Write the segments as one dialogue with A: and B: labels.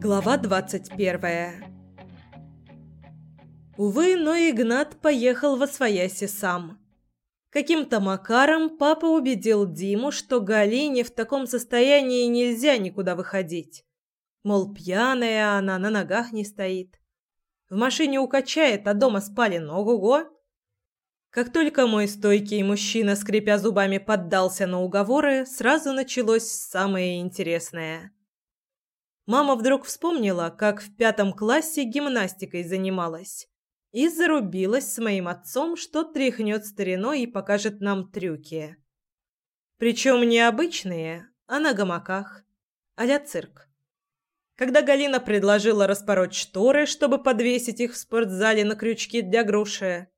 A: Глава двадцать первая Увы, но Игнат поехал во свояси сам. Каким-то макаром папа убедил Диму, что Галине в таком состоянии нельзя никуда выходить. Мол, пьяная она, на ногах не стоит. В машине укачает, а дома спален. Ого-го! Как только мой стойкий мужчина, скрипя зубами, поддался на уговоры, сразу началось самое интересное. Мама вдруг вспомнила, как в пятом классе гимнастикой занималась и зарубилась с моим отцом, что тряхнет стариной и покажет нам трюки. Причем не обычные, а на гамаках, а цирк. Когда Галина предложила распороть шторы, чтобы подвесить их в спортзале на крючки для груши,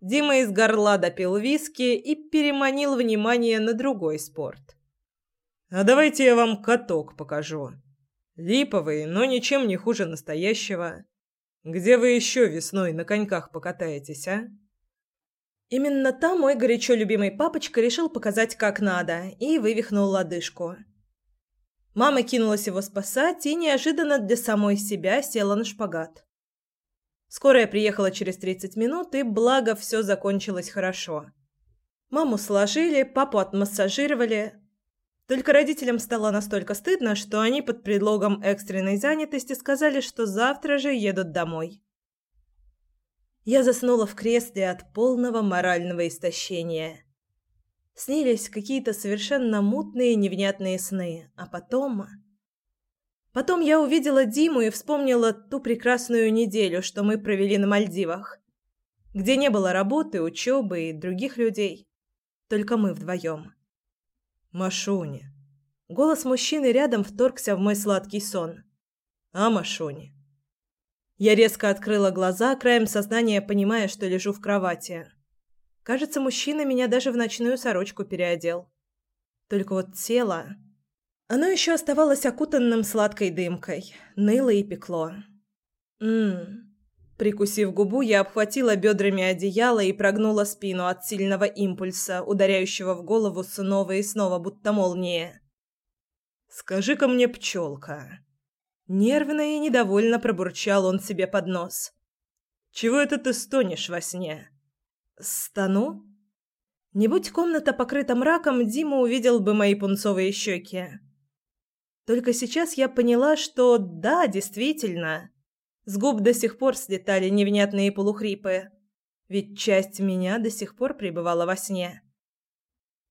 A: Дима из горла допил виски и переманил внимание на другой спорт. «А давайте я вам каток покажу. Липовый, но ничем не хуже настоящего. Где вы еще весной на коньках покатаетесь, а?
B: Именно там мой горячо любимый папочка решил показать, как надо, и вывихнул лодыжку. Мама кинулась его спасать и неожиданно для самой себя села на шпагат. Скорая приехала через 30 минут, и благо все закончилось хорошо. Маму сложили, папу отмассажировали, только родителям стало настолько стыдно, что они под предлогом экстренной занятости сказали, что завтра же едут домой. Я заснула в кресле от полного морального истощения. Снились какие-то совершенно мутные невнятные сны, а потом... Потом я увидела Диму и вспомнила ту прекрасную неделю, что мы провели на Мальдивах, где не было работы, учебы и других людей. Только мы вдвоем.
A: Машуни.
B: Голос мужчины рядом вторгся в мой сладкий сон.
A: А, Машуни.
B: Я резко открыла глаза, краем сознания понимая, что лежу в кровати. Кажется, мужчина меня даже в ночную сорочку переодел. Только вот тело... Оно еще оставалось окутанным сладкой дымкой. Ныло и пекло. Ммм... Прикусив губу, я обхватила бедрами одеяло и прогнула спину от сильного импульса, ударяющего в голову снова и снова, будто молния.
A: «Скажи-ка мне, пчелка!»
B: Нервно и недовольно пробурчал он себе под нос.
A: «Чего это ты стонешь во сне?»
B: «Стану?» Не будь комната покрыта мраком, Дима увидел бы мои пунцовые щеки. Только сейчас я поняла, что да, действительно, с губ до сих пор слетали невнятные полухрипы. Ведь часть меня до сих пор пребывала во сне.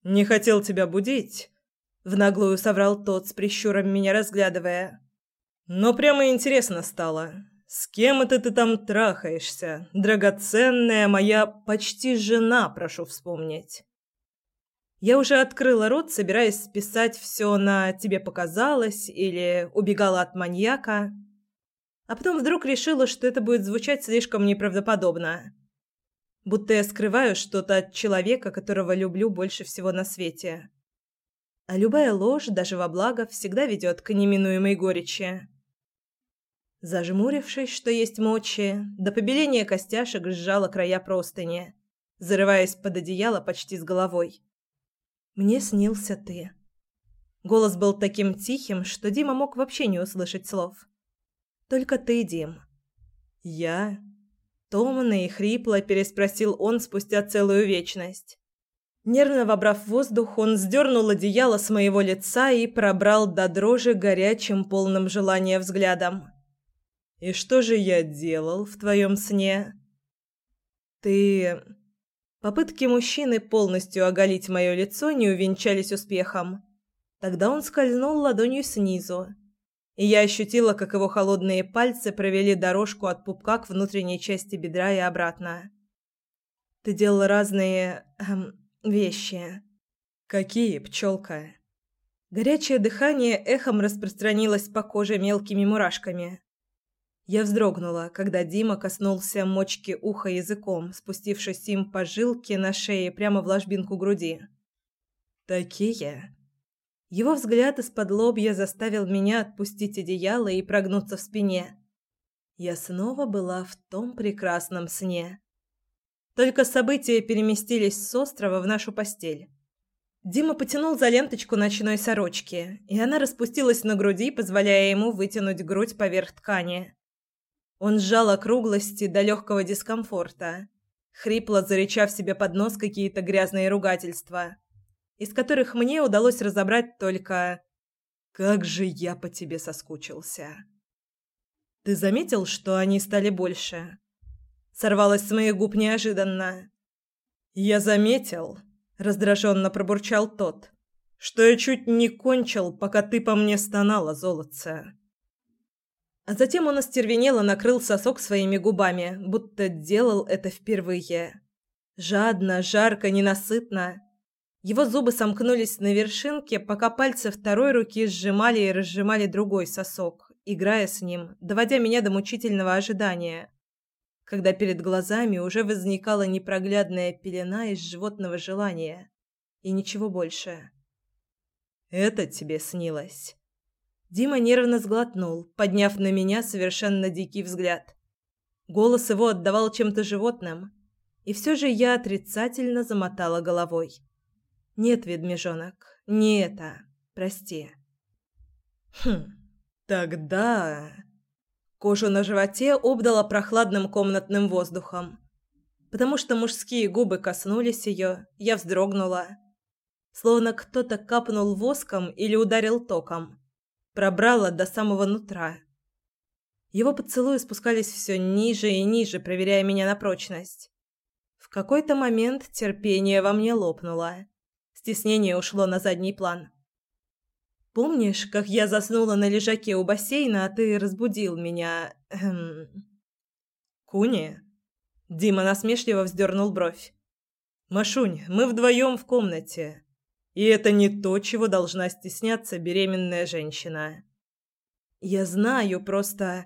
A: «Не хотел тебя будить», — в наглую соврал тот, с прищуром меня разглядывая. «Но прямо интересно стало. С кем это ты там трахаешься? Драгоценная моя почти жена, прошу вспомнить».
B: Я уже открыла рот, собираясь списать все на «тебе показалось» или «убегала от маньяка», а потом вдруг решила, что это будет звучать слишком неправдоподобно. Будто я скрываю что-то от человека, которого люблю больше всего на свете. А любая ложь, даже во благо, всегда ведет к неминуемой горечи. Зажмурившись, что есть мочи, до побеления костяшек сжала края простыни, зарываясь под одеяло почти с головой. «Мне снился ты». Голос был таким тихим, что Дима мог вообще не услышать слов. Только ты, Дим.
A: Я?
B: Томно и хрипло переспросил он спустя целую вечность. Нервно вобрав воздух, он сдернул одеяло с моего лица и пробрал до дрожи горячим, полным желания взглядом.
A: «И что же я делал в твоем сне?»
B: «Ты...» Попытки мужчины полностью оголить мое лицо не увенчались успехом. Тогда он скользнул ладонью снизу, и я ощутила, как его холодные пальцы провели дорожку от пупка к внутренней части бедра и обратно. Ты делала разные эм, вещи.
A: Какие, пчелка?
B: Горячее дыхание эхом распространилось по коже мелкими мурашками. Я вздрогнула, когда Дима коснулся мочки уха языком, спустившись им по жилке на шее прямо в ложбинку груди.
A: «Такие?»
B: Его взгляд из-под лобья заставил меня отпустить одеяло и прогнуться в спине. Я снова была в том прекрасном сне. Только события переместились с острова в нашу постель.
A: Дима потянул за ленточку ночной сорочки, и она распустилась на груди, позволяя ему вытянуть грудь поверх ткани. Он сжал округлости до легкого дискомфорта, хрипло зарычав себе под нос какие-то грязные ругательства, из которых мне удалось разобрать только «Как же я по тебе соскучился!» «Ты заметил, что они стали больше?» Сорвалось с моих губ неожиданно. «Я заметил», раздраженно пробурчал тот, что я чуть не кончил, пока ты по мне стонала, золотце. А затем он остервенело накрыл сосок своими губами, будто делал это впервые. Жадно, жарко, ненасытно. Его зубы сомкнулись на вершинке, пока пальцы второй руки сжимали и разжимали другой сосок, играя с ним, доводя меня до мучительного ожидания когда перед глазами уже возникала непроглядная пелена из животного желания и ничего больше. «Это тебе снилось?» Дима нервно сглотнул, подняв на меня совершенно дикий взгляд. Голос его отдавал чем-то животным, и все же я отрицательно замотала головой. «Нет, ведмежонок, не это. Прости». «Хм, тогда...» Кожу на животе обдала прохладным комнатным воздухом. Потому что мужские губы коснулись ее, я вздрогнула. Словно кто-то капнул воском или ударил током. Пробрала до самого нутра. Его поцелуи спускались все ниже и ниже, проверяя меня на прочность. В какой-то момент терпение во мне лопнуло. Стеснение ушло на задний план. Помнишь, как я заснула на лежаке у бассейна, а ты разбудил меня? Эм... Куни? Дима насмешливо вздернул бровь. Машунь, мы вдвоем в комнате. И это не то, чего должна стесняться беременная женщина. Я знаю, просто...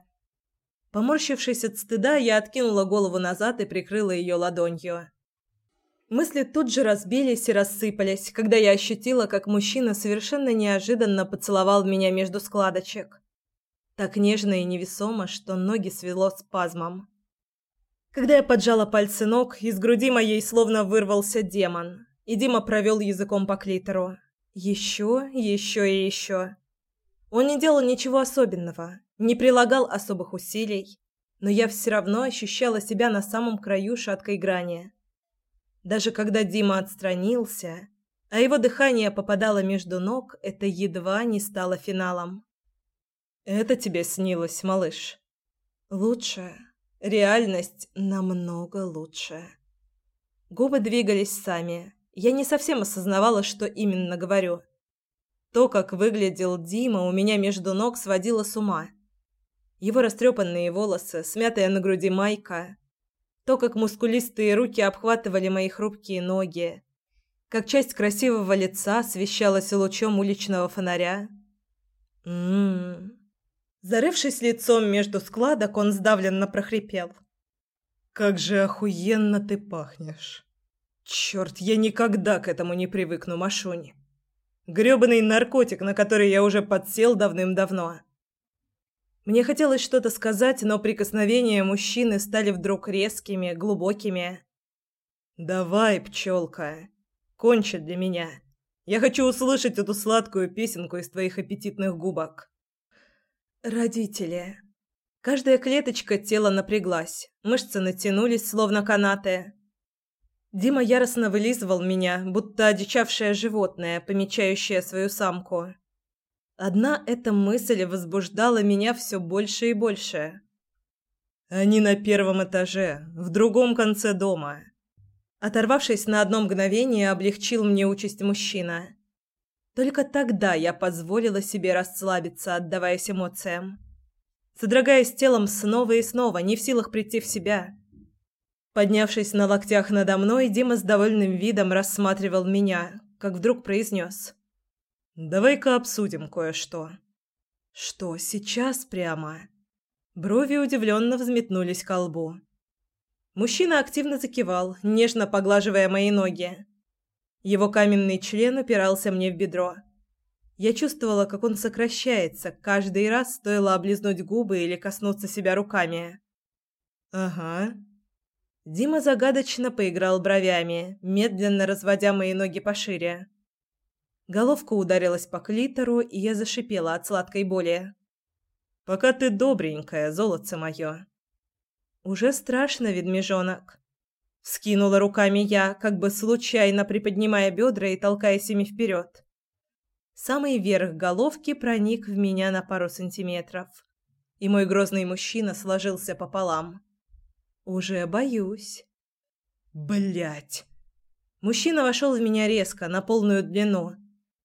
A: Поморщившись от стыда, я откинула голову назад и прикрыла ее ладонью. Мысли тут же разбились и рассыпались, когда я ощутила, как мужчина совершенно неожиданно поцеловал меня между складочек. Так нежно и невесомо, что ноги свело спазмом. Когда я поджала пальцы ног, из груди моей словно вырвался демон, и Дима провел языком по клитору. Еще, еще и еще. Он не делал ничего особенного, не прилагал особых усилий, но я все равно ощущала себя на самом краю шаткой грани. Даже когда Дима отстранился, а его дыхание попадало между ног, это едва не стало финалом. «Это тебе снилось, малыш?» «Лучше. Реальность намного лучше». Губы двигались сами. Я не совсем осознавала, что именно говорю. То, как выглядел Дима, у меня между ног сводило с ума. Его растрепанные волосы, смятая на груди майка, то, как мускулистые руки обхватывали мои хрупкие ноги, как часть красивого лица освещалась лучом уличного фонаря. Мм. Зарывшись лицом между складок, он сдавленно прохрипел: "Как же охуенно ты пахнешь. Черт, я никогда к этому не привыкну, Машунь. Грёбаный наркотик, на который я уже подсел давным-давно". Мне хотелось что-то сказать, но прикосновения мужчины стали вдруг резкими, глубокими. «Давай, пчелка, кончи для меня. Я хочу услышать эту сладкую песенку из твоих аппетитных губок». «Родители». Каждая клеточка тела напряглась, мышцы натянулись, словно канаты. Дима яростно вылизывал меня, будто одичавшее животное, помечающее свою самку. Одна эта мысль возбуждала меня все больше и больше. Они на первом этаже, в другом конце дома. Оторвавшись на одно мгновение, облегчил мне участь мужчина. Только тогда я позволила себе расслабиться, отдаваясь эмоциям. Содрогаясь телом снова и снова, не в силах прийти в себя. Поднявшись на локтях надо мной, Дима с довольным видом рассматривал меня, как вдруг произнес. Давай-ка обсудим кое-что. Что, сейчас прямо? Брови удивленно взметнулись к лбу. Мужчина активно закивал, нежно поглаживая мои ноги. Его каменный член упирался мне в бедро. Я чувствовала, как он сокращается, каждый раз стоило облизнуть губы или коснуться себя руками. Ага. Дима загадочно поиграл бровями, медленно разводя мои ноги пошире.
B: Головка ударилась по клитору, и я зашипела от сладкой боли.
A: «Пока ты добренькая, золотце мое».
B: «Уже страшно, ведмежонок». Скинула руками я, как бы случайно приподнимая бедра и толкаясь ими вперед. Самый верх головки проник в меня на пару сантиметров, и мой грозный мужчина сложился пополам. «Уже боюсь».
A: Блять.
B: Мужчина вошел в меня резко, на полную длину,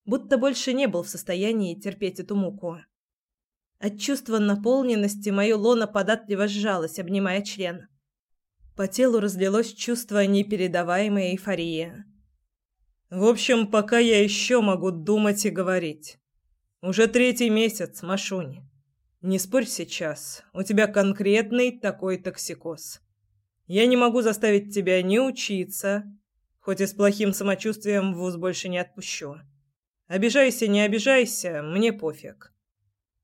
B: будто больше не был в состоянии терпеть эту муку. От чувства наполненности мое лоно податливо сжалось, обнимая член. По телу разлилось чувство непередаваемой эйфории.
A: В общем, пока я еще могу думать и говорить. Уже третий месяц, Машунь. Не спорь сейчас. У тебя конкретный такой токсикоз. Я не могу заставить тебя не учиться, хоть и с плохим самочувствием в вуз больше не отпущу. Обижайся, не обижайся, мне пофиг.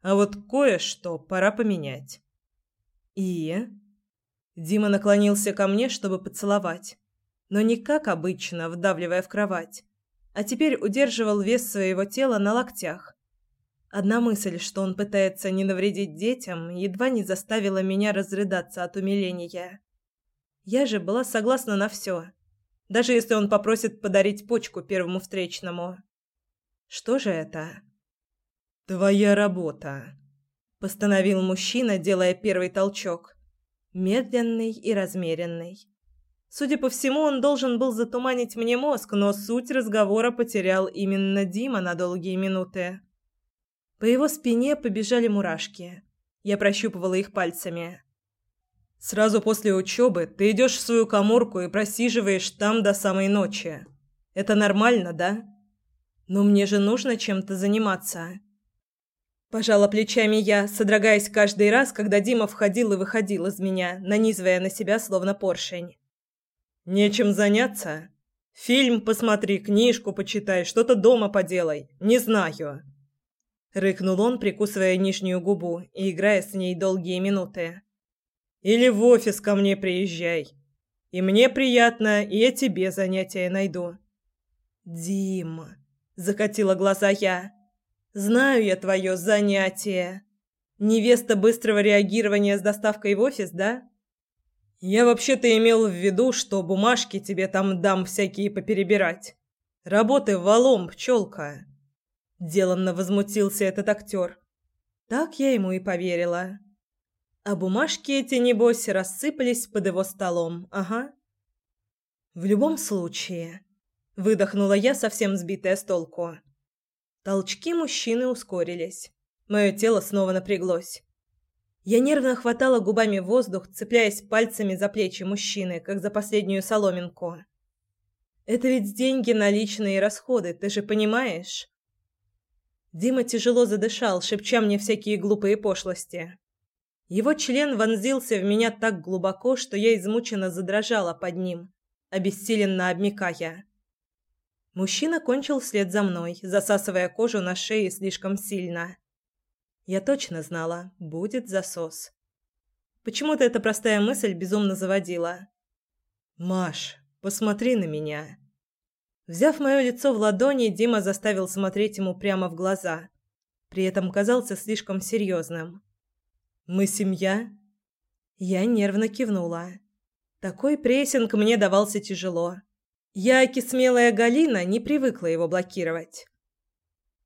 A: А вот кое-что пора поменять.
B: И Дима наклонился ко мне, чтобы поцеловать, но не как обычно, вдавливая в кровать, а теперь удерживал вес своего тела на локтях. Одна мысль, что он пытается не навредить детям, едва не заставила меня разрыдаться от умиления. Я же была согласна на все, даже если он попросит подарить почку первому встречному. Что же это?
A: Твоя работа,
B: постановил мужчина, делая первый толчок, медленный и размеренный. Судя по всему, он должен был затуманить мне мозг, но суть разговора потерял именно Дима на долгие минуты. По его спине побежали мурашки. Я прощупывала их пальцами.
A: Сразу после учебы ты идешь в свою каморку и просиживаешь там до самой ночи. Это нормально, да?
B: Но мне же нужно чем-то заниматься. Пожала плечами я, содрогаясь каждый раз, когда Дима входил и выходил из меня, нанизывая на себя словно поршень.
A: Нечем заняться? Фильм посмотри, книжку почитай, что-то дома поделай. Не знаю.
B: Рыкнул он, прикусывая нижнюю губу и играя с ней долгие минуты.
A: Или в офис ко мне приезжай. И мне приятно, и я тебе занятия найду.
B: Дима, закатила глаза я. Знаю я твое занятие. Невеста быстрого реагирования с доставкой в офис, да?
A: Я вообще-то имел в виду, что бумажки тебе там дам всякие поперебирать. Работы валом, пчелка.
B: Деланно возмутился этот актер. Так я ему и поверила. А бумажки эти, небось, рассыпались под его столом. Ага. В любом случае, выдохнула я, совсем сбитая с толку. Толчки мужчины ускорились. Мое тело снова напряглось. Я нервно хватала губами воздух, цепляясь пальцами за плечи мужчины, как за последнюю соломинку. Это ведь деньги на личные расходы, ты же понимаешь? Дима тяжело задышал, шепча мне всякие глупые пошлости. Его член вонзился в меня так глубоко, что я измученно задрожала под ним, обессиленно обмякая. Мужчина кончил вслед за мной, засасывая кожу на шее слишком сильно. Я точно знала, будет засос. Почему-то эта простая мысль безумно заводила.
A: «Маш, посмотри на меня».
B: Взяв мое лицо в ладони, Дима заставил смотреть ему прямо в глаза. При этом казался слишком серьезным.
A: Мы семья?»
B: Я нервно кивнула. Такой прессинг мне давался тяжело. Я, кисмелая Галина, не привыкла его блокировать.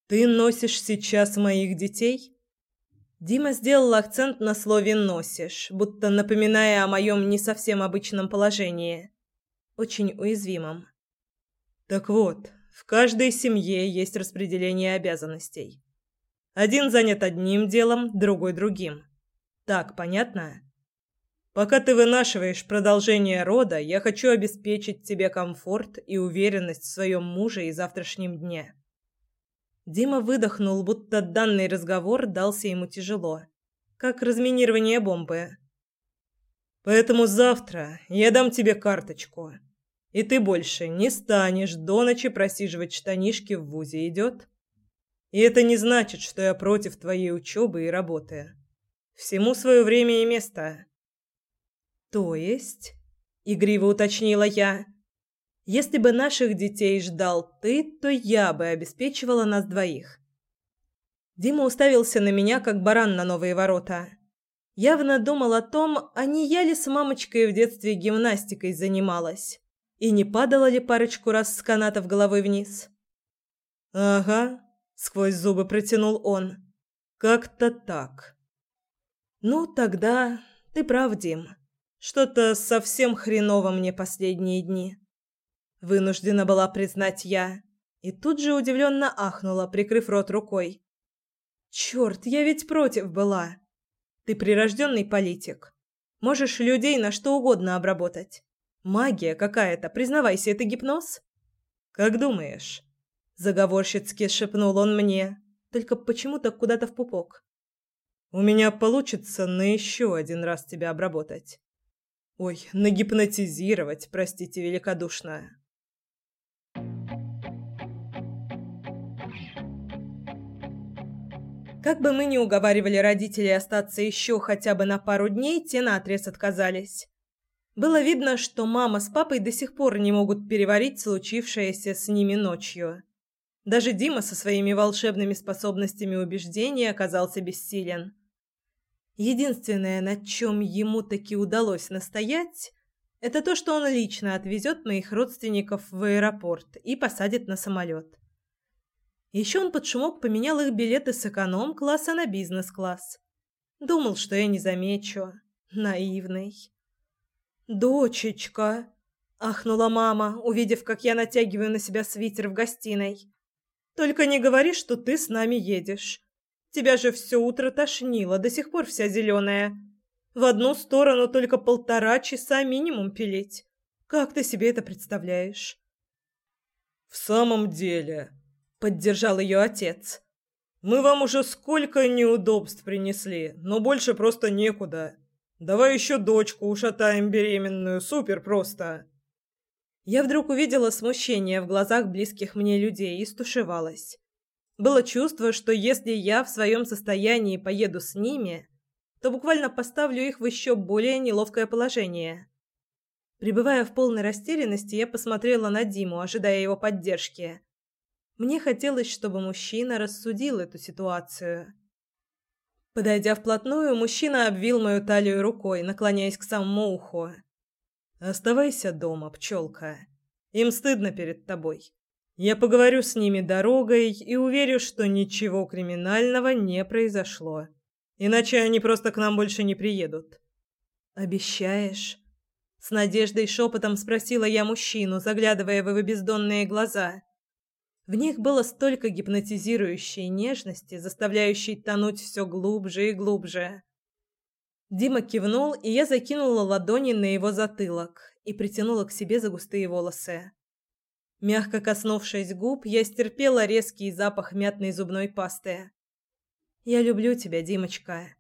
A: «Ты носишь сейчас моих детей?»
B: Дима сделал акцент на слове «носишь», будто напоминая о моем не совсем обычном положении. Очень уязвимом.
A: «Так вот, в каждой семье есть распределение обязанностей. Один занят одним делом, другой – другим. Так, понятно? Пока ты вынашиваешь продолжение рода, я хочу обеспечить тебе комфорт и уверенность в своем муже и завтрашнем дне.
B: Дима выдохнул, будто данный разговор дался ему тяжело, как разминирование бомбы.
A: Поэтому завтра я дам тебе карточку, и ты больше не станешь до ночи просиживать штанишки в вузе, идет? И это не значит, что я против твоей учебы и работы. Всему свое время и место.
B: То есть, игриво уточнила я,
A: Если бы наших детей ждал ты, то я бы обеспечивала нас двоих. Дима уставился на меня, как баран на новые ворота. Явно думал о том, а не я ли с мамочкой в детстве гимнастикой занималась. И не падала ли парочку раз с канатов головой вниз. «Ага», — сквозь зубы протянул он. «Как-то так». «Ну, тогда ты прав, Дим. Что-то совсем хреново мне последние дни». Вынуждена была признать я. И тут же удивленно ахнула, прикрыв рот рукой. «Черт, я ведь против была. Ты прирожденный политик. Можешь людей на что угодно обработать. Магия какая-то, признавайся, это гипноз? Как думаешь? Заговорщицки шепнул он мне, только почему-то куда-то в пупок. У меня получится на еще один раз тебя обработать. Ой, нагипнотизировать, простите великодушно. Как бы мы ни уговаривали родителей остаться еще хотя бы на пару дней, те наотрез отказались. Было видно, что мама с папой до сих пор не могут переварить случившееся с ними ночью. Даже Дима со своими волшебными способностями убеждения оказался бессилен. Единственное, на чем ему таки удалось настоять, это то, что он лично отвезет моих родственников в аэропорт и посадит на самолет. Еще он под шумок поменял их билеты с эконом-класса на бизнес-класс. Думал, что я не замечу. Наивный. «Дочечка!» – ахнула мама, увидев, как я натягиваю на себя свитер в гостиной. «Только не говори, что ты с нами едешь. Тебя же все утро тошнило, до сих пор вся зеленая. В одну сторону только полтора часа минимум пилить. Как ты себе это представляешь?» «В самом деле...» поддержал ее отец. Мы вам уже сколько неудобств принесли, но больше просто некуда. Давай еще дочку ушатаем беременную, супер просто. Я вдруг увидела смущение в глазах близких мне людей и стушевалась. Было чувство, что если я в своем состоянии поеду с ними, то буквально поставлю их в еще более неловкое положение. Пребывая в полной растерянности, я посмотрела на Диму, ожидая его поддержки. Мне хотелось, чтобы мужчина рассудил эту ситуацию. Подойдя вплотную, мужчина обвил мою талию рукой, наклоняясь к самому уху. «Оставайся дома, пчелка. Им стыдно перед тобой. Я поговорю с ними дорогой и уверю, что ничего криминального не произошло. Иначе они просто к нам больше не приедут». «Обещаешь?» С надеждой шепотом спросила я мужчину, заглядывая в его бездонные глаза. В них было столько гипнотизирующей нежности, заставляющей тонуть все глубже и глубже. Дима кивнул, и я закинула ладони на его затылок и притянула к себе за густые волосы. Мягко коснувшись губ, я стерпела резкий запах мятной зубной пасты. «Я люблю тебя, Димочка».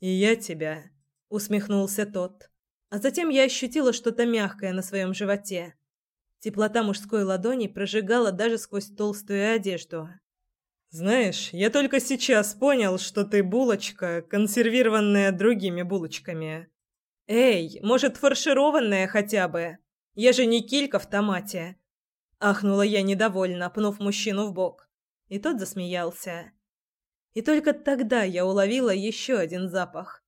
A: «И я тебя», — усмехнулся тот. А затем я ощутила что-то мягкое на своем животе. Теплота мужской ладони прожигала даже сквозь толстую одежду. «Знаешь, я только сейчас понял, что ты булочка, консервированная другими булочками. Эй, может, фаршированная хотя бы? Я же не килька в томате!» Ахнула я недовольно, пнув мужчину в бок. И тот засмеялся. И только тогда я уловила еще один запах.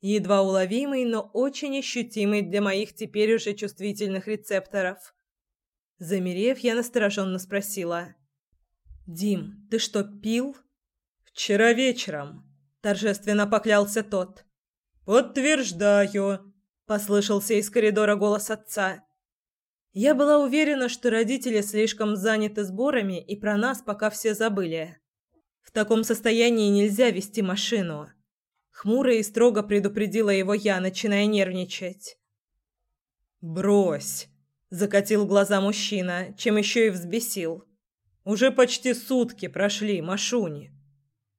A: Едва уловимый, но очень ощутимый для моих теперь уже чувствительных рецепторов. Замерев, я настороженно спросила. «Дим, ты что, пил?» «Вчера вечером», – торжественно поклялся тот. «Подтверждаю», – послышался из коридора голос отца. Я была уверена, что родители слишком заняты сборами и про нас пока все забыли. В таком состоянии нельзя вести машину. Хмуро и строго предупредила его я, начиная нервничать. «Брось!» Закатил глаза мужчина, чем еще и взбесил. Уже почти сутки прошли, Машуни.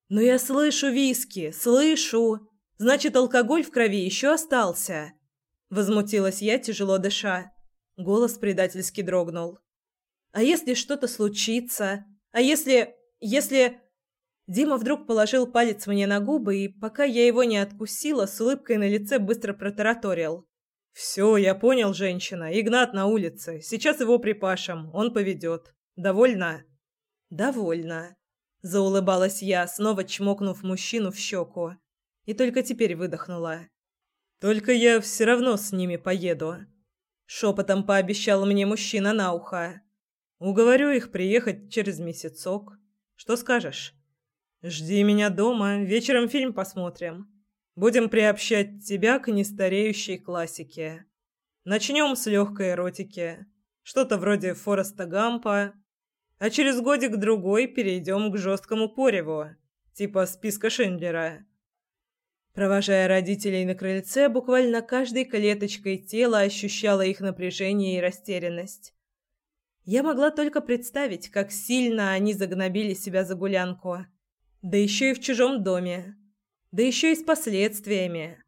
A: Но я слышу виски, слышу. Значит, алкоголь в крови еще остался. Возмутилась я, тяжело дыша. Голос предательски дрогнул. А если что-то случится? А если... если... Дима вдруг положил палец мне на губы, и пока я его не откусила, с улыбкой на лице быстро протараторил.
B: «Все, я понял, женщина. Игнат на улице. Сейчас его припашем. Он поведет. Довольно?»
A: «Довольно», – заулыбалась я, снова чмокнув мужчину в щеку. И только теперь выдохнула.
B: «Только я все равно с ними поеду», – шепотом пообещал мне мужчина на ухо. «Уговорю их приехать через месяцок. Что скажешь?» «Жди меня дома. Вечером фильм посмотрим». Будем приобщать тебя к нестареющей классике. Начнем с легкой эротики. Что-то вроде Фореста Гампа. А через годик-другой перейдем к жесткому пореву. Типа списка Шиндлера.
A: Провожая родителей на крыльце, буквально каждой клеточкой тела ощущала их напряжение и растерянность. Я могла только представить, как сильно они загнобили себя за гулянку. Да еще и в чужом доме да еще и с последствиями.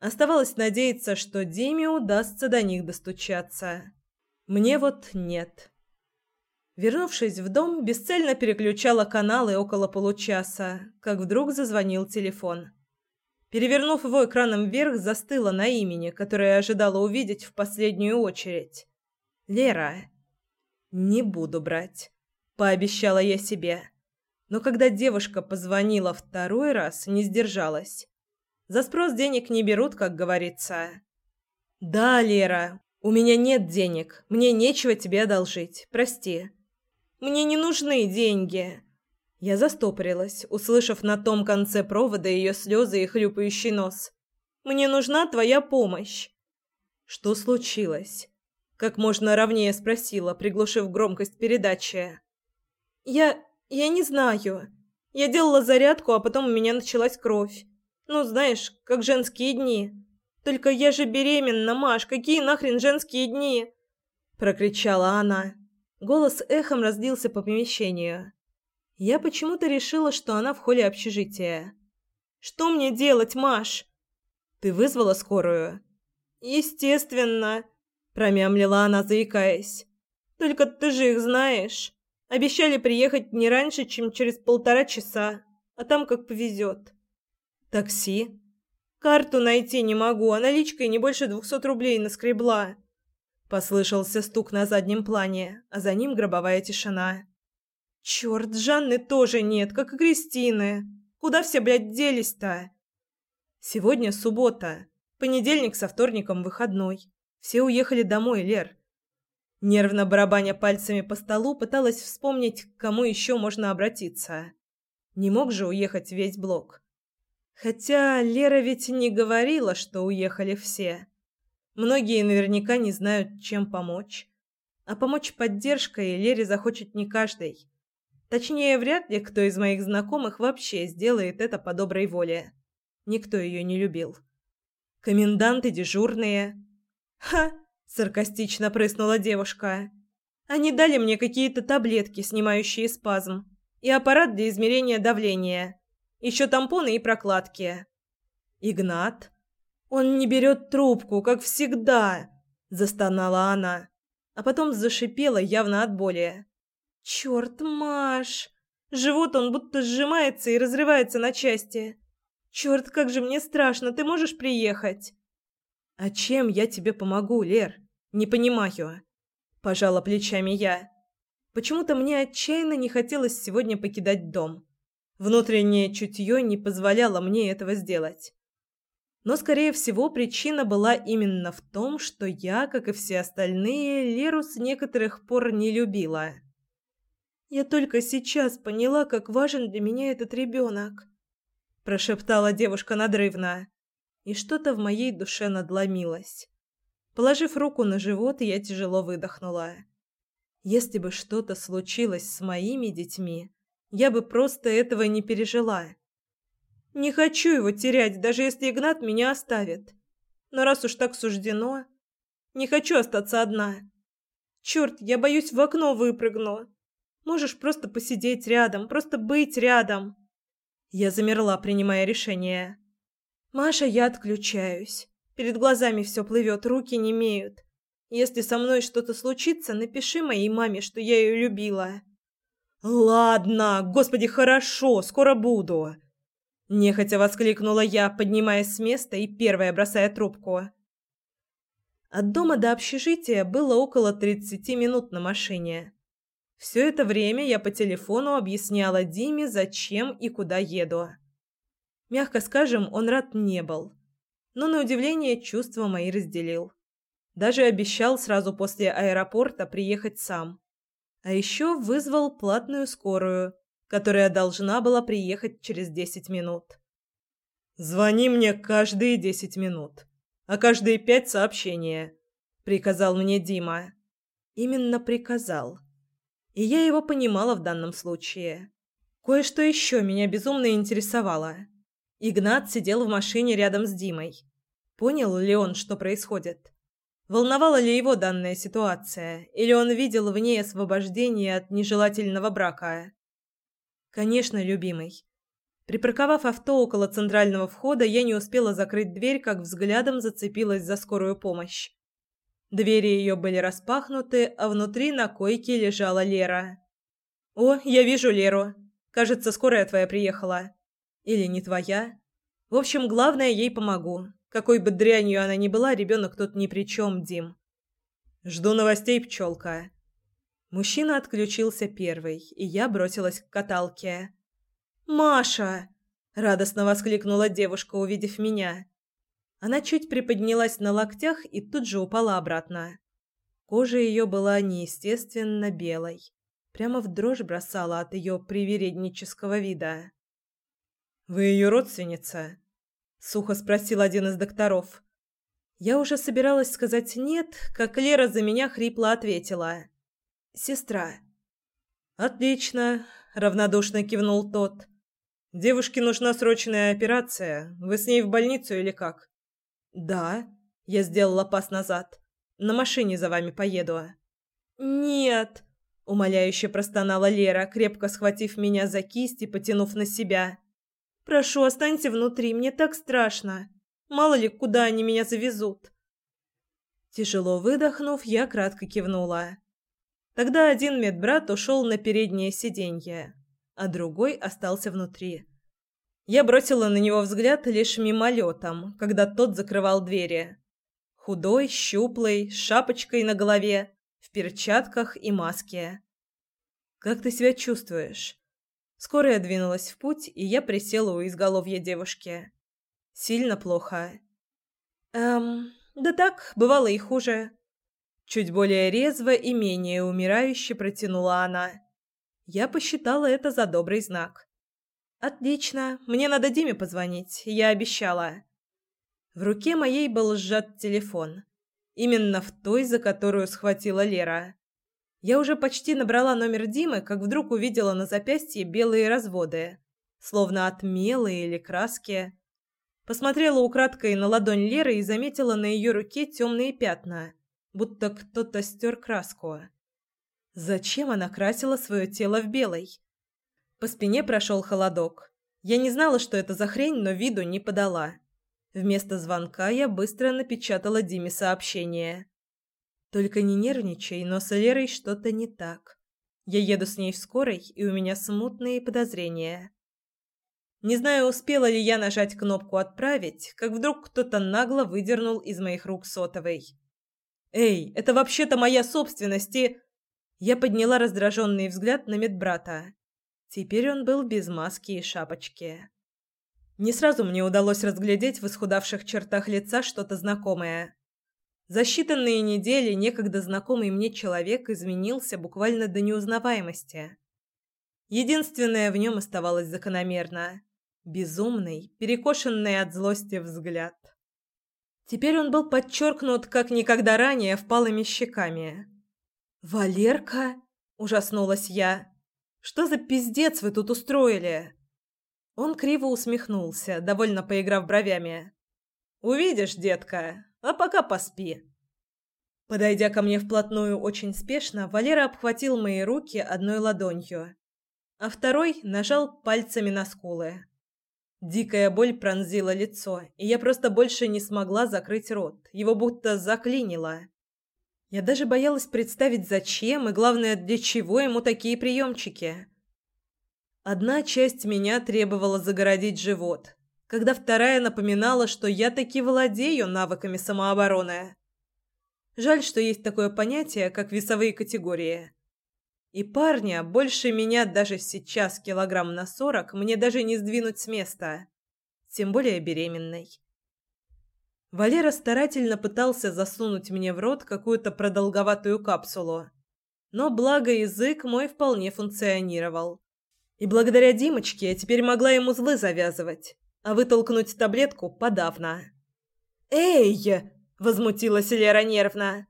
A: Оставалось надеяться, что Диме удастся до них достучаться. Мне вот нет. Вернувшись в дом, бесцельно переключала каналы около получаса, как вдруг зазвонил телефон. Перевернув его экраном вверх, застыла на имени, которое ожидала увидеть в последнюю очередь. Лера. Не буду брать, пообещала я себе. Но когда девушка позвонила второй раз, не сдержалась. За спрос денег не берут, как говорится. «Да, Лера, у меня нет денег. Мне нечего тебе одолжить. Прости». «Мне не нужны деньги». Я застопорилась, услышав на том конце провода ее слезы и хлюпающий нос. «Мне нужна твоя помощь». «Что случилось?» Как можно ровнее спросила, приглушив громкость передачи. «Я... «Я не знаю. Я делала зарядку, а потом у меня началась кровь. Ну, знаешь, как женские дни. Только я же беременна, Маш, какие нахрен женские дни?» Прокричала она. Голос эхом разлился по помещению. Я почему-то решила, что она в холле общежития. «Что мне делать, Маш?» «Ты вызвала скорую?» «Естественно», – промямлила она, заикаясь. «Только ты же их знаешь». Обещали приехать не раньше, чем через полтора часа, а там как повезет. Такси? Карту найти не могу, а наличкой не больше двухсот рублей наскребла. Послышался стук на заднем плане, а за ним гробовая тишина. Черт, Жанны тоже нет, как и Кристины. Куда все, блядь, делись-то? Сегодня суббота. Понедельник со вторником выходной. Все уехали домой, Лер. Нервно барабаня пальцами по столу, пыталась вспомнить, к кому еще можно обратиться. Не мог же уехать весь блок. Хотя Лера ведь не говорила, что уехали все. Многие наверняка не знают, чем помочь. А помочь поддержкой Лере захочет не каждый. Точнее, вряд ли кто из моих знакомых вообще сделает это по доброй воле. Никто ее не любил. Коменданты дежурные. Ха! саркастично прыснула девушка. Они дали мне какие-то таблетки, снимающие спазм, и аппарат для измерения давления. Еще тампоны и прокладки. Игнат, он не берет трубку, как всегда, застонала она, а потом зашипела явно от боли. Черт, Маш, живот он будто сжимается и разрывается на части. Черт, как же мне страшно. Ты можешь приехать? «А чем я тебе помогу, Лер? Не понимаю». Пожала плечами я. Почему-то мне отчаянно не хотелось сегодня покидать дом. Внутреннее чутье не позволяло мне этого сделать. Но, скорее всего, причина была именно в том, что я, как и все остальные, Леру с некоторых пор не любила. «Я только сейчас поняла, как важен для меня этот ребенок», – прошептала девушка надрывно и что-то в моей душе надломилось. Положив руку на живот, я тяжело выдохнула. Если бы что-то случилось с моими детьми, я бы просто этого не пережила. Не хочу его терять, даже если Игнат меня оставит. Но раз уж так суждено, не хочу остаться одна. Черт, я боюсь в окно выпрыгну. Можешь просто посидеть рядом, просто быть рядом. Я замерла, принимая решение. «Маша, я отключаюсь. Перед глазами все плывет, руки не имеют. Если со мной что-то случится, напиши моей маме, что я ее любила». «Ладно, господи, хорошо, скоро буду!» Нехотя воскликнула я, поднимаясь с места и первая бросая трубку. От дома до общежития было около 30 минут на машине. Все это время я по телефону объясняла Диме, зачем и куда еду. Мягко скажем, он рад не был. Но на удивление чувства мои разделил. Даже обещал сразу после аэропорта приехать сам. А еще вызвал платную скорую, которая должна была приехать через 10 минут. «Звони мне каждые 10 минут, а каждые пять сообщения», — приказал мне Дима. Именно приказал. И я его понимала в данном случае. Кое-что еще меня безумно интересовало. Игнат сидел в машине рядом с Димой. Понял ли он, что происходит? Волновала ли его данная ситуация, или он видел в ней освобождение от нежелательного брака? Конечно, любимый. Припарковав авто около центрального входа, я не успела закрыть дверь, как взглядом зацепилась за скорую помощь. Двери ее были распахнуты, а внутри на койке лежала Лера. «О, я вижу Леру. Кажется, скорая твоя приехала. Или не твоя. В общем, главное, ей помогу. Какой бы дрянью она ни была, ребенок тут ни при чем, Дим. Жду новостей, пчелка». Мужчина отключился первый, и я бросилась к каталке. «Маша!» – радостно воскликнула девушка, увидев меня. Она чуть приподнялась на локтях и тут же упала обратно. Кожа ее была неестественно белой. Прямо в дрожь бросала от ее привереднического вида. «Вы ее родственница?» – сухо спросил один из докторов. Я уже собиралась сказать «нет», как Лера за меня хрипло ответила. «Сестра». «Отлично», – равнодушно кивнул тот. «Девушке нужна срочная операция. Вы с ней в больницу или как?» «Да», — я сделала пас назад. «На машине за вами поеду». «Нет», — умоляюще простонала Лера, крепко схватив меня за кисть и потянув на себя. «Прошу, останьте внутри, мне так страшно. Мало ли, куда они меня завезут». Тяжело выдохнув, я кратко кивнула. Тогда один медбрат ушел на переднее сиденье, а другой остался внутри. Я бросила на него взгляд лишь мимолетом, когда тот закрывал двери. Худой, щуплый, с шапочкой на голове, в перчатках и маске. «Как ты себя чувствуешь?» Скорая двинулась в путь, и я присела у изголовья девушки. «Сильно плохо?» «Эм, да так, бывало и хуже». Чуть более резво и менее умирающе протянула она. Я посчитала это за добрый знак. Отлично. Мне надо Диме позвонить. Я обещала. В руке моей был сжат телефон. Именно в той, за которую схватила Лера. Я уже почти набрала номер Димы, как вдруг увидела на запястье белые разводы, словно от мела или краски. Посмотрела украдкой на ладонь Леры и заметила на ее руке темные пятна, будто кто-то стер краску. Зачем она красила свое тело в белый? По спине прошел холодок. Я не знала, что это за хрень, но виду не подала. Вместо звонка я быстро напечатала Диме сообщение. «Только не нервничай, но с Лерой что-то не так. Я еду с ней в скорой, и у меня смутные подозрения». Не знаю, успела ли я нажать кнопку «Отправить», как вдруг кто-то нагло выдернул из моих рук сотовый. «Эй, это вообще-то моя собственность и...» Я подняла раздраженный взгляд на медбрата. Теперь он был без маски и шапочки. Не сразу мне удалось разглядеть в исхудавших чертах лица что-то знакомое. За считанные недели некогда знакомый мне человек изменился буквально до неузнаваемости. Единственное в нем оставалось закономерно – безумный, перекошенный от злости взгляд. Теперь он был подчеркнут, как никогда ранее, впалыми щеками. «Валерка?» – ужаснулась я. Что за пиздец вы тут устроили?» Он криво усмехнулся, довольно поиграв бровями. «Увидишь, детка, а пока поспи». Подойдя ко мне вплотную очень спешно, Валера обхватил мои руки одной ладонью, а второй нажал пальцами на скулы. Дикая боль пронзила лицо, и я просто больше не смогла закрыть рот, его будто заклинило. Я даже боялась представить, зачем и, главное, для чего ему такие приемчики. Одна часть меня требовала загородить живот, когда вторая напоминала, что я таки владею навыками самообороны. Жаль, что есть такое понятие, как весовые категории. И парня больше меня даже сейчас килограмм на сорок мне даже не сдвинуть с места. Тем более беременной. Валера старательно пытался засунуть мне в рот какую-то продолговатую капсулу. Но благо язык мой вполне функционировал. И благодаря Димочке я теперь могла ему злы завязывать, а вытолкнуть таблетку подавно. «Эй!» – возмутилась Лера нервно.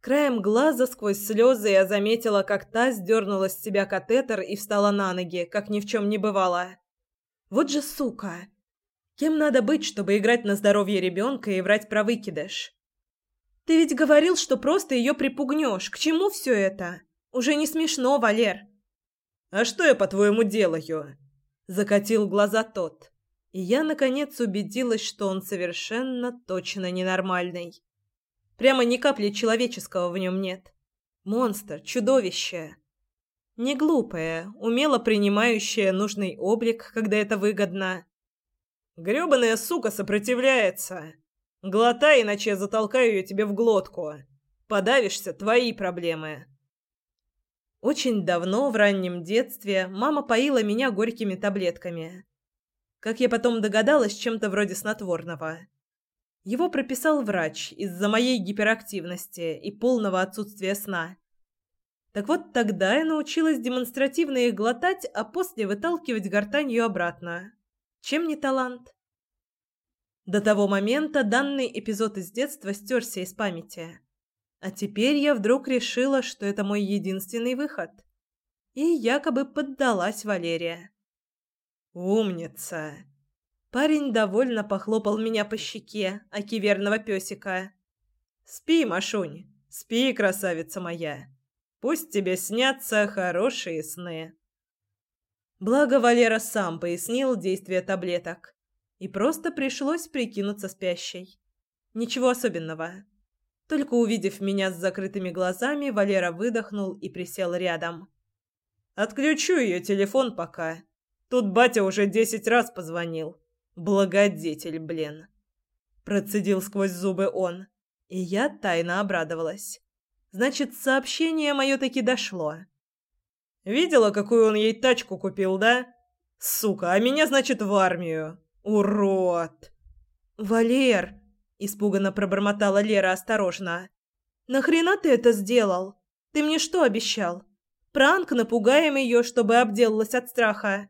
A: Краем глаза сквозь слезы я заметила, как та сдернула с себя катетер и встала на ноги, как ни в чем не бывало. «Вот же сука! Кем надо быть, чтобы играть на здоровье ребенка и врать про выкидыш?» «Ты ведь говорил, что просто ее припугнешь. К чему все это? Уже не смешно, Валер!»
B: «А что я, по-твоему, делаю?» Закатил глаза тот. И я, наконец, убедилась, что он совершенно точно ненормальный. Прямо ни капли человеческого в нем нет. Монстр, чудовище. Не глупое, умело принимающее нужный облик, когда это выгодно. Грёбаная сука сопротивляется. Глотай, иначе я затолкаю ее тебе в глотку. Подавишься – твои проблемы. Очень давно, в раннем детстве, мама поила меня горькими таблетками. Как я потом догадалась, чем-то вроде снотворного. Его прописал врач из-за моей гиперактивности и полного отсутствия сна. Так вот тогда я научилась демонстративно их глотать, а после выталкивать гортанью обратно. Чем не талант? До того момента данный эпизод из детства стерся из памяти. А теперь я вдруг решила, что это мой единственный выход. И якобы поддалась Валерия. «Умница!» Парень довольно похлопал меня по щеке, аки верного песика. «Спи, Машунь, спи, красавица моя. Пусть тебе снятся хорошие сны». Благо Валера сам пояснил действие таблеток. И просто пришлось прикинуться спящей. Ничего особенного. Только увидев меня с закрытыми глазами, Валера выдохнул и присел рядом. «Отключу ее телефон пока. Тут батя уже десять раз позвонил. Благодетель, блин!» Процедил сквозь зубы он. И я тайно обрадовалась. Значит, сообщение мое таки дошло. «Видела, какую он ей тачку купил, да? Сука, а меня, значит, в армию. Урод!»
A: «Валер!» испуганно пробормотала Лера осторожно. Нахрена ты это сделал? Ты мне что обещал? Пранк напугаем ее, чтобы обделалась от страха.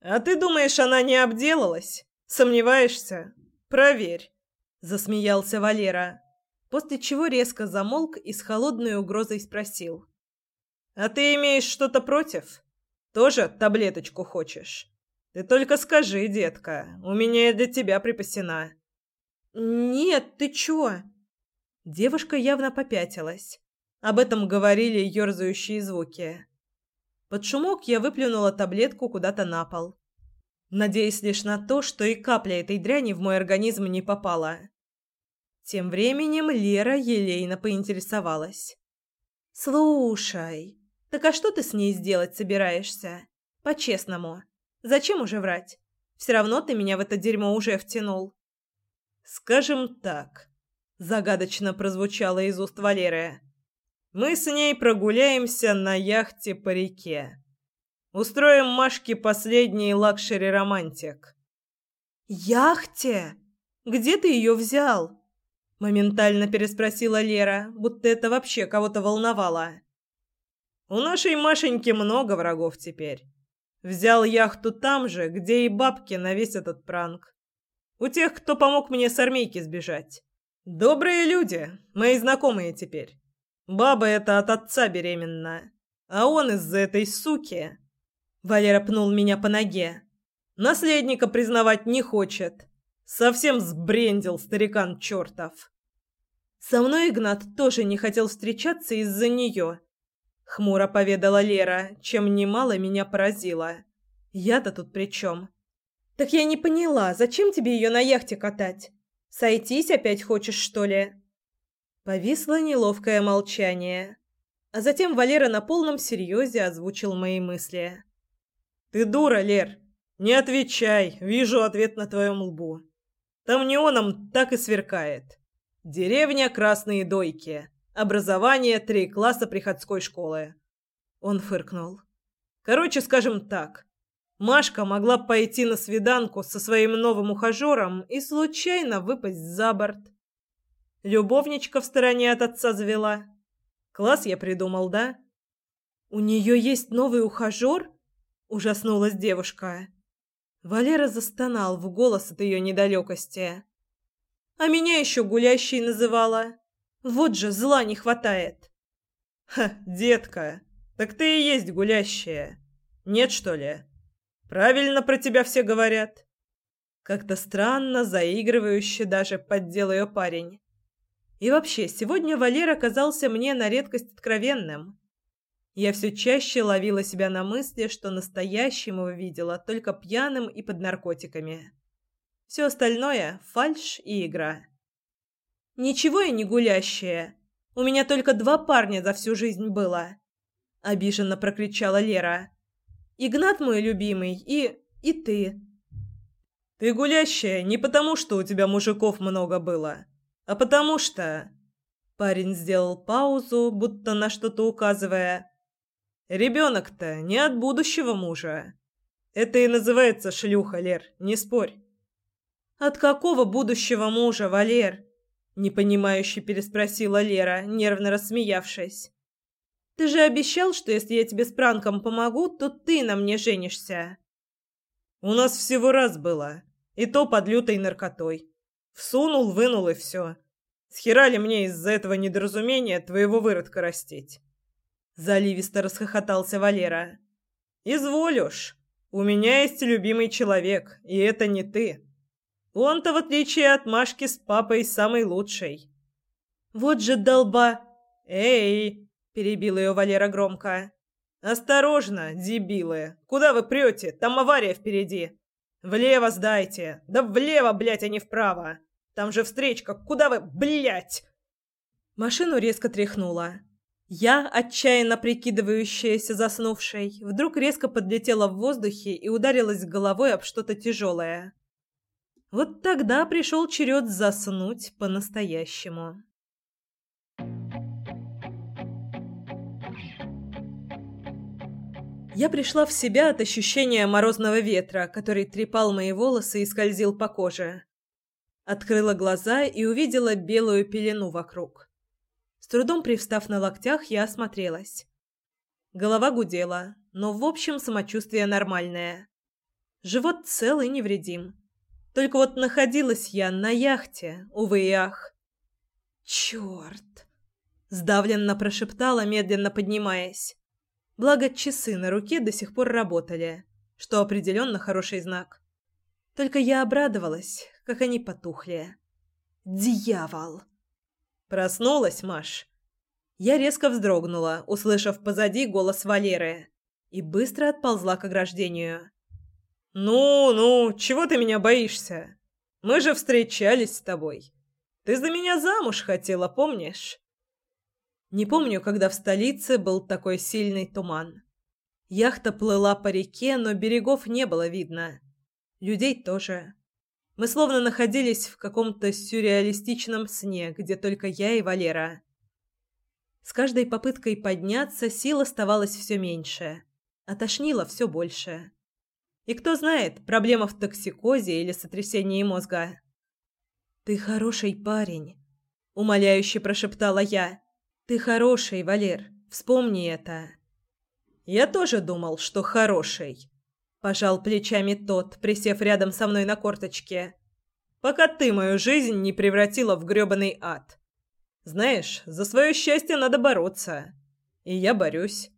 B: А ты думаешь, она не обделалась? Сомневаешься? Проверь, засмеялся Валера, после чего резко замолк и с холодной угрозой спросил: А ты имеешь что-то против? Тоже таблеточку хочешь? Ты только скажи, детка, у меня для тебя припасена.
A: «Нет, ты чё?»
B: Девушка явно попятилась. Об этом говорили ёрзающие звуки. Под шумок я выплюнула таблетку куда-то на пол. Надеясь лишь на то, что и капля этой дряни в мой организм не попала. Тем временем Лера елейно поинтересовалась.
A: «Слушай, так а что ты с ней сделать собираешься? По-честному. Зачем уже врать? Все равно ты меня в это дерьмо уже втянул».
B: «Скажем так», — загадочно прозвучало из уст Валеры. «Мы с ней прогуляемся на яхте по реке. Устроим Машке последний luxury-романтик».
A: «Яхте? Где ты ее взял?» Моментально переспросила Лера, будто это вообще кого-то волновало.
B: «У нашей Машеньки много врагов теперь. Взял яхту там же, где и бабки на весь этот пранк. У тех, кто помог мне с армейки сбежать. Добрые люди, мои знакомые теперь. Баба эта от отца беременна, а он из-за этой суки. Валера пнул меня по ноге. Наследника признавать не хочет. Совсем сбрендил старикан чертов.
A: Со мной Игнат тоже не хотел встречаться из-за нее. Хмуро поведала Лера, чем немало меня поразило. Я-то тут при чем? «Так я не поняла, зачем тебе ее на яхте катать? Сойтись опять хочешь, что ли?»
B: Повисло неловкое молчание. А затем Валера на полном серьезе озвучил мои мысли. «Ты дура, Лер! Не отвечай, вижу ответ на твоем лбу. Там неоном так и сверкает. Деревня Красные Дойки. Образование три класса приходской школы. Он фыркнул. Короче, скажем так. Машка могла пойти на свиданку со своим новым ухажером и случайно выпасть за борт. Любовничка в стороне от отца завела. Класс я придумал, да?
A: У нее есть новый ухажер? Ужаснулась девушка. Валера застонал в голос от ее недалекости. А меня еще гулящей называла. Вот же зла не хватает.
B: Ха, детка, так ты и есть гулящая. Нет, что ли? Правильно про тебя все говорят. Как-то странно, заигрывающе даже поддел ее парень. И вообще, сегодня Валера оказался мне на редкость откровенным. Я все чаще ловила себя на мысли, что настоящим его видела только пьяным и под наркотиками. Все остальное — фальшь и игра.
A: «Ничего я не гулящая. У меня только два парня за всю жизнь было», — обиженно прокричала Лера. «Игнат мой любимый и... и ты».
B: «Ты гулящая не потому, что у тебя мужиков много было, а потому что...» Парень сделал паузу, будто на что-то указывая. «Ребенок-то не от будущего мужа. Это и называется шлюха, Лер, не спорь».
A: «От какого будущего мужа, Валер?» Непонимающе переспросила Лера, нервно рассмеявшись. Ты же обещал, что если я тебе с пранком помогу, то ты на мне женишься.
B: У нас всего раз было, и то под лютой наркотой. Всунул, вынул и все. Схерали мне из-за этого недоразумения твоего выродка растить. Заливисто расхохотался Валера. Изволь уж. У меня есть любимый человек, и это не ты. Он-то, в отличие от Машки с папой, самый лучший.
A: Вот же долба...
B: Эй, перебил ее Валера громко. Осторожно, дебилы. Куда вы прете? Там авария впереди. Влево сдайте. Да влево, блядь, а не вправо. Там же встречка. Куда вы, блядь?
A: Машину резко тряхнуло. Я, отчаянно прикидывающаяся заснувшей, вдруг резко подлетела в воздухе и ударилась головой об что-то тяжелое. Вот тогда пришел черед заснуть по-настоящему. Я пришла в себя от ощущения морозного ветра, который трепал мои волосы и скользил по коже. Открыла глаза и увидела белую пелену вокруг. С трудом привстав на локтях, я осмотрелась. Голова гудела, но в общем самочувствие нормальное. Живот цел и невредим. Только вот находилась я на яхте, увы и ах. «Черт!» – сдавленно прошептала, медленно поднимаясь. Благо, часы на руке до сих пор работали, что определенно хороший знак. Только я обрадовалась, как они потухли. «Дьявол!» Проснулась Маш. Я резко вздрогнула, услышав позади голос Валеры, и быстро отползла к ограждению.
B: «Ну, ну, чего ты меня боишься? Мы же встречались с тобой. Ты за меня замуж хотела, помнишь?»
A: Не помню, когда в столице был такой сильный туман. Яхта плыла по реке, но берегов не было видно. Людей тоже. Мы словно находились в каком-то сюрреалистичном сне, где только я и Валера. С каждой попыткой подняться сил оставалось все меньше, а тошнило все больше. И кто знает, проблема в токсикозе или сотрясении мозга. «Ты хороший парень», — умоляюще прошептала я. «Ты хороший, Валер. Вспомни это».
B: «Я тоже думал, что хороший», — пожал плечами тот, присев рядом со мной на корточке. «Пока ты мою жизнь не превратила в грёбаный ад. Знаешь, за свое счастье надо бороться. И я борюсь».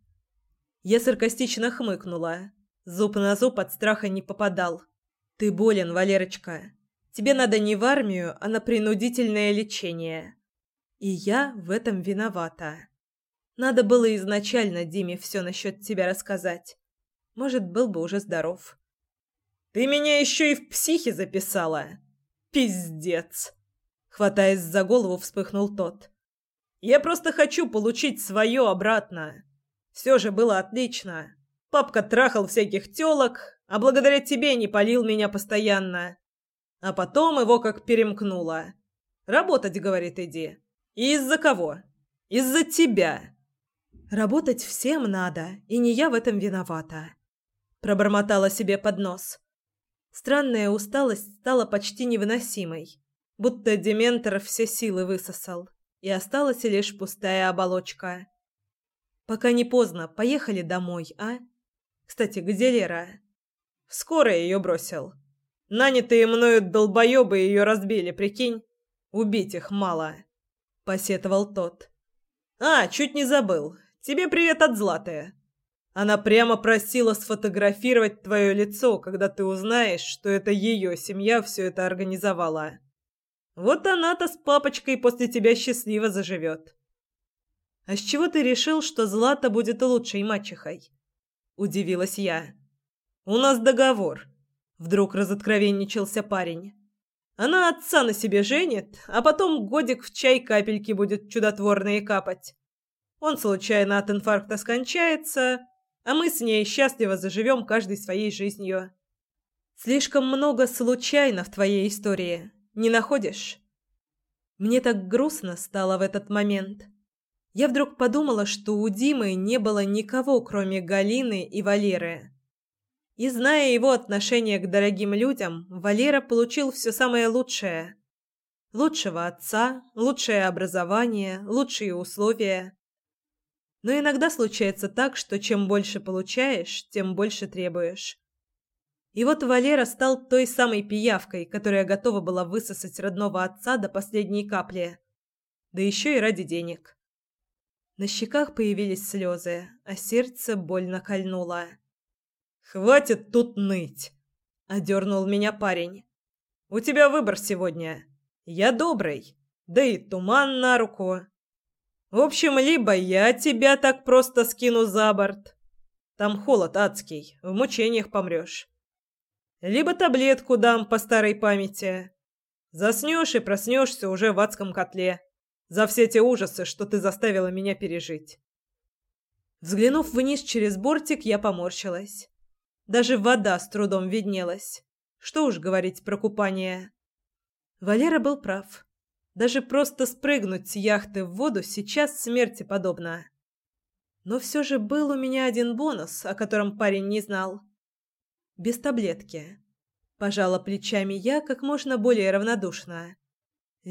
A: Я саркастично хмыкнула. Зуб на зуб от страха не попадал. Ты болен, Валерочка. Тебе надо не в армию, а на принудительное лечение. И я в этом виновата. Надо было изначально Диме все насчет тебя рассказать. Может, был бы уже здоров.
B: Ты меня еще и в психе записала. Пиздец. Хватаясь за голову, вспыхнул тот. Я просто хочу получить свое обратно. Все же было отлично. Папка трахал всяких тёлок, а благодаря тебе не полил меня постоянно. А потом его как перемкнуло. Работать, говорит, иди. И из-за кого?
A: Из-за тебя!»
B: «Работать всем надо, и не я в этом виновата», – пробормотала себе под нос. Странная усталость стала почти невыносимой, будто Дементор все силы высосал, и осталась лишь пустая оболочка. «Пока не поздно, поехали домой, а? Кстати, где Лера?»
A: «Скоро ее бросил. Нанятые мною долбоебы ее разбили, прикинь? Убить их мало», – посетовал тот. «А, чуть не забыл. Тебе привет от Златая. Она прямо просила сфотографировать твое лицо, когда ты узнаешь, что это ее семья все это организовала. Вот она-то с папочкой после тебя счастливо заживет.
B: А с чего ты решил, что Злата будет лучшей мачехой? Удивилась я.
A: У нас договор. Вдруг разоткровенничался парень. Она отца на себе женит, а потом годик в чай капельки будет чудотворные капать. Он случайно от инфаркта скончается, а мы с ней счастливо заживем каждой своей жизнью.
B: Слишком много случайно в твоей истории, не находишь? Мне так грустно стало в этот момент. Я вдруг подумала, что у Димы не было никого, кроме Галины и Валеры. И зная его отношение к дорогим людям, Валера получил все самое лучшее. Лучшего отца, лучшее образование, лучшие условия. Но иногда случается так, что чем больше получаешь, тем больше требуешь. И вот Валера стал той самой пиявкой, которая готова была высосать родного отца до последней капли. Да еще и ради денег. На щеках появились слезы, а сердце больно кольнуло.
A: «Хватит тут ныть!» – одернул меня парень. «У тебя выбор сегодня. Я добрый, да и туман на руку. В общем, либо я тебя так просто скину за борт. Там холод адский, в мучениях помрешь. Либо таблетку дам по старой памяти. Заснешь и проснешься уже в адском котле. За все те ужасы, что ты заставила меня пережить.
B: Взглянув вниз через бортик, я поморщилась. Даже вода с трудом виднелась. Что уж говорить про купание. Валера был прав. Даже просто спрыгнуть с яхты в воду сейчас смерти подобно. Но все же был у меня один бонус, о котором парень не знал. Без таблетки. Пожала плечами я как можно более равнодушно.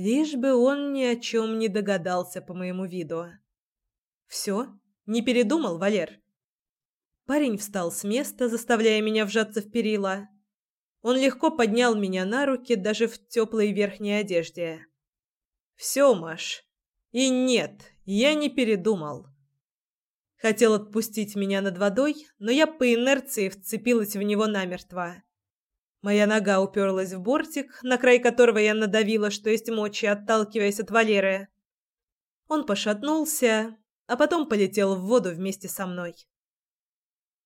B: Лишь бы он ни о чем не догадался по моему виду. Все? Не передумал, Валер? Парень встал с места, заставляя меня вжаться в перила. Он легко поднял меня на руки даже в теплой верхней одежде. Все, Маш. И нет, я не передумал. Хотел отпустить меня над водой, но я по инерции вцепилась в него намертво. Моя нога уперлась в бортик, на край которого я надавила, что есть мочи, отталкиваясь от Валеры. Он пошатнулся, а потом полетел в воду вместе со мной.